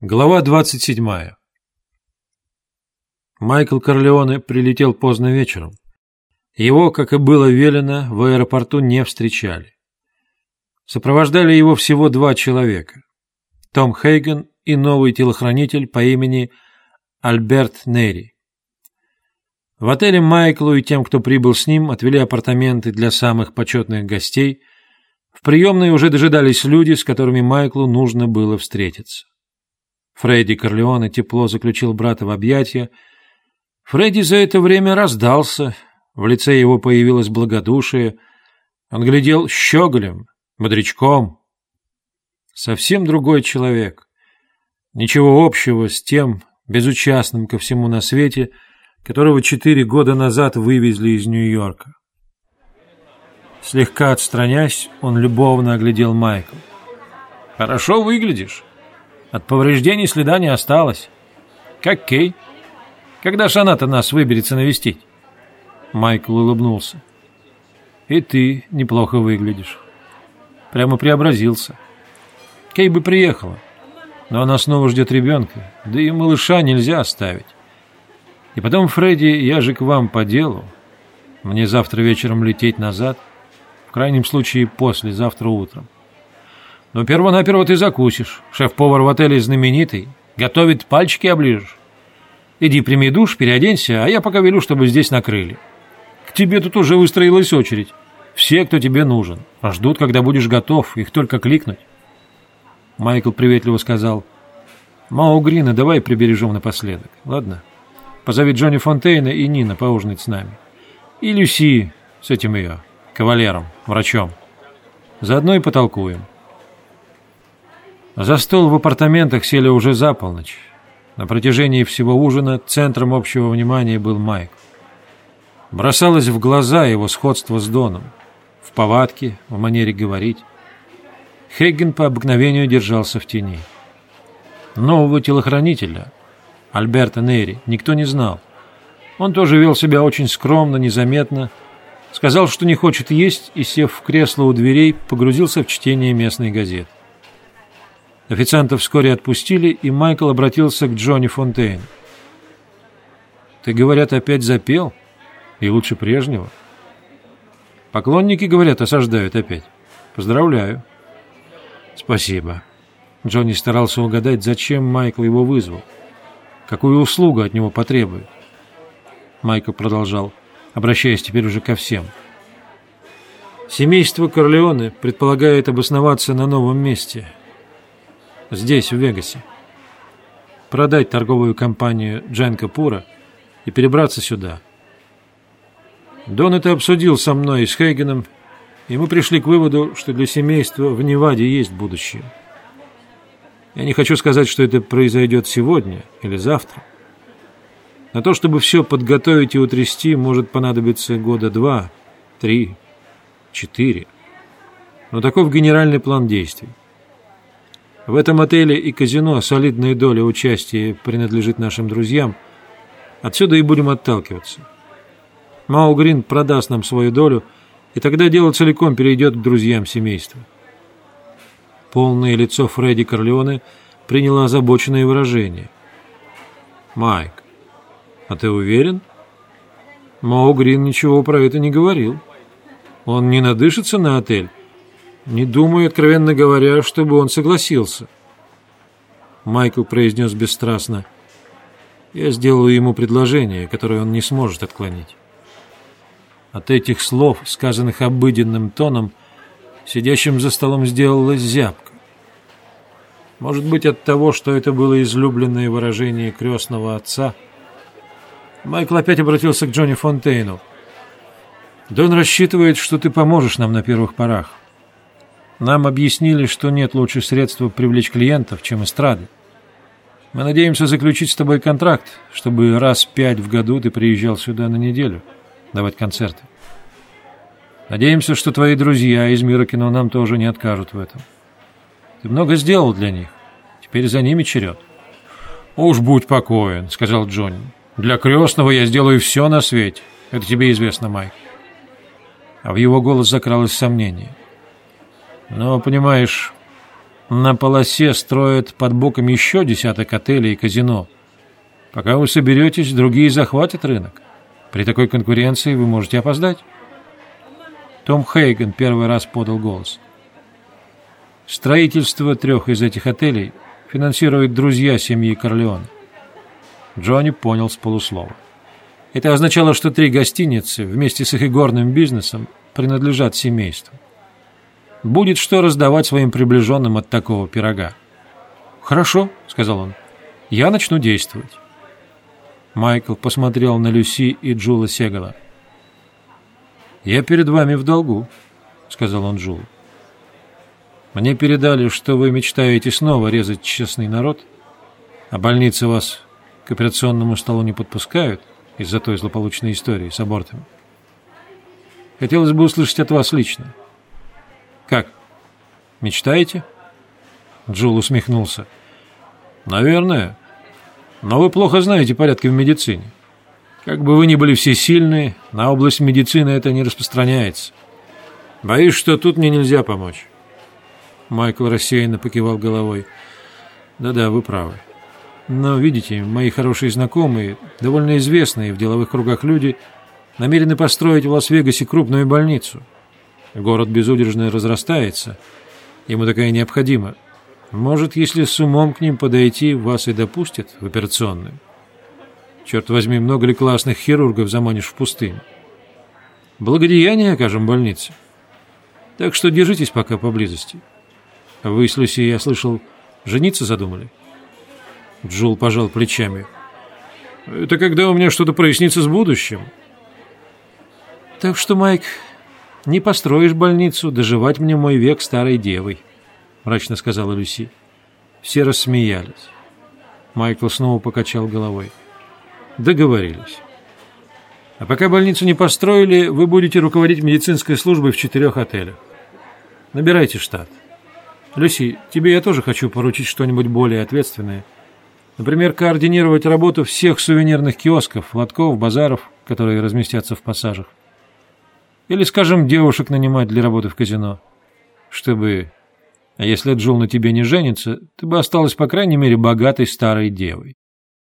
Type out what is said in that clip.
Глава 27. Майкл Корлеоне прилетел поздно вечером. Его, как и было велено, в аэропорту не встречали. Сопровождали его всего два человека. Том Хейген и новый телохранитель по имени Альберт Нерри. В отеле Майклу и тем, кто прибыл с ним, отвели апартаменты для самых почетных гостей. В приемной уже дожидались люди, с которыми Майклу нужно было встретиться. Фредди Корлеоне тепло заключил брата в объятия. Фредди за это время раздался, в лице его появилось благодушие. Он глядел щеголем, бодрячком. Совсем другой человек. Ничего общего с тем, безучастным ко всему на свете, которого четыре года назад вывезли из Нью-Йорка. Слегка отстранясь, он любовно оглядел Майкл. «Хорошо выглядишь. От повреждений следа не осталось. Как Кей? Когда ж она-то нас выберется навестить? Майкл улыбнулся. И ты неплохо выглядишь. Прямо преобразился. Кей бы приехала, но она снова ждет ребенка, да и малыша нельзя оставить. И потом, Фредди, я же к вам по делу. Мне завтра вечером лететь назад, в крайнем случае послезавтра утром. Но перво-наперво ты закусишь. Шеф-повар в отеле знаменитый. Готовит, пальчики оближешь. Иди прими душ, переоденься, а я пока велю, чтобы здесь накрыли. К тебе тут уже выстроилась очередь. Все, кто тебе нужен. А ждут, когда будешь готов, их только кликнуть. Майкл приветливо сказал. Мау Грина давай прибережем напоследок, ладно? Позови Джонни Фонтейна и Нина поужинать с нами. И Люси с этим ее, кавалером, врачом. Заодно и потолкуем. За стол в апартаментах сели уже за полночь. На протяжении всего ужина центром общего внимания был Майк. Бросалось в глаза его сходство с Доном. В повадке, в манере говорить. Хейген по обыкновению держался в тени. Нового телохранителя, Альберта Нейри, никто не знал. Он тоже вел себя очень скромно, незаметно, сказал, что не хочет есть, и, сев в кресло у дверей, погрузился в чтение местной газеты. Официанта вскоре отпустили, и Майкл обратился к Джонни Фонтейн. «Ты, говорят, опять запел? И лучше прежнего?» «Поклонники, говорят, осаждают опять. Поздравляю». «Спасибо». Джонни старался угадать, зачем Майкл его вызвал. Какую услугу от него потребует. Майкл продолжал, обращаясь теперь уже ко всем. «Семейство Корлеоне предполагает обосноваться на новом месте» здесь, в Вегасе. Продать торговую компанию Дженка Пура и перебраться сюда. Дон это обсудил со мной и с Хейгеном, и мы пришли к выводу, что для семейства в Неваде есть будущее. Я не хочу сказать, что это произойдет сегодня или завтра. На то, чтобы все подготовить и утрясти, может понадобиться года два, три, четыре. Но таков генеральный план действий. В этом отеле и казино солидная доля участия принадлежит нашим друзьям. Отсюда и будем отталкиваться. Мау Грин продаст нам свою долю, и тогда дело целиком перейдет к друзьям семейства. Полное лицо Фредди Корлеоне приняло озабоченное выражение. «Майк, а ты уверен?» Мау Грин ничего про это не говорил. Он не надышится на отель не думаю, откровенно говоря, чтобы он согласился. Майкл произнес бесстрастно. Я сделаю ему предложение, которое он не сможет отклонить. От этих слов, сказанных обыденным тоном, сидящим за столом сделалась зябка. Может быть, от того, что это было излюбленное выражение крестного отца. Майкл опять обратился к Джонни Фонтейну. «Дон рассчитывает, что ты поможешь нам на первых порах. Нам объяснили, что нет лучше средства привлечь клиентов, чем эстрады. Мы надеемся заключить с тобой контракт, чтобы раз пять в году ты приезжал сюда на неделю давать концерты. Надеемся, что твои друзья из мира кино нам тоже не откажут в этом. Ты много сделал для них. Теперь за ними черед. «Уж будь покоен», — сказал Джонни. «Для крестного я сделаю все на свете. Это тебе известно, Майк». А в его голос закралось сомнение. Но, понимаешь, На полосе строят под боком еще десяток отелей и казино. Пока вы соберетесь, другие захватят рынок. При такой конкуренции вы можете опоздать. Том Хейган первый раз подал голос. Строительство трех из этих отелей финансируют друзья семьи Корлеона. Джонни понял с полуслова. Это означало, что три гостиницы вместе с их игорным бизнесом принадлежат семейству. Будет что раздавать своим приближенным от такого пирога. «Хорошо», — сказал он, — «я начну действовать». Майкл посмотрел на Люси и Джула Сегала. «Я перед вами в долгу», — сказал он Джулу. «Мне передали, что вы мечтаете снова резать честный народ, а больницы вас к операционному столу не подпускают из-за той злополучной истории с абортами. Хотелось бы услышать от вас лично. Как? Мечтаете?» Джул усмехнулся. «Наверное. Но вы плохо знаете порядки в медицине. Как бы вы ни были все сильные, на область медицины это не распространяется. Боюсь, что тут мне нельзя помочь». Майкл рассеянно покивал головой. «Да-да, вы правы. Но, видите, мои хорошие знакомые, довольно известные в деловых кругах люди, намерены построить в Лас-Вегасе крупную больницу. Город безудержно разрастается. Ему такая необходима. Может, если с умом к ним подойти, вас и допустят в операционную. Черт возьми, много ли классных хирургов заманишь в пустыню? Благодеяние окажем больнице. Так что держитесь пока поблизости. Вы с Люси, я слышал, жениться задумали? Джул пожал плечами. Это когда у меня что-то прояснится с будущим. Так что, Майк, не построишь больницу, доживать мне мой век старой девой мрачно сказала Люси. Все рассмеялись. Майкл снова покачал головой. Договорились. А пока больницу не построили, вы будете руководить медицинской службой в четырех отелях. Набирайте штат. Люси, тебе я тоже хочу поручить что-нибудь более ответственное. Например, координировать работу всех сувенирных киосков, лотков, базаров, которые разместятся в пассажах. Или, скажем, девушек нанимать для работы в казино, чтобы а если Джул на тебе не женится, ты бы осталась, по крайней мере, богатой старой девой.